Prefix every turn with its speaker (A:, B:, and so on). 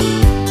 A: Música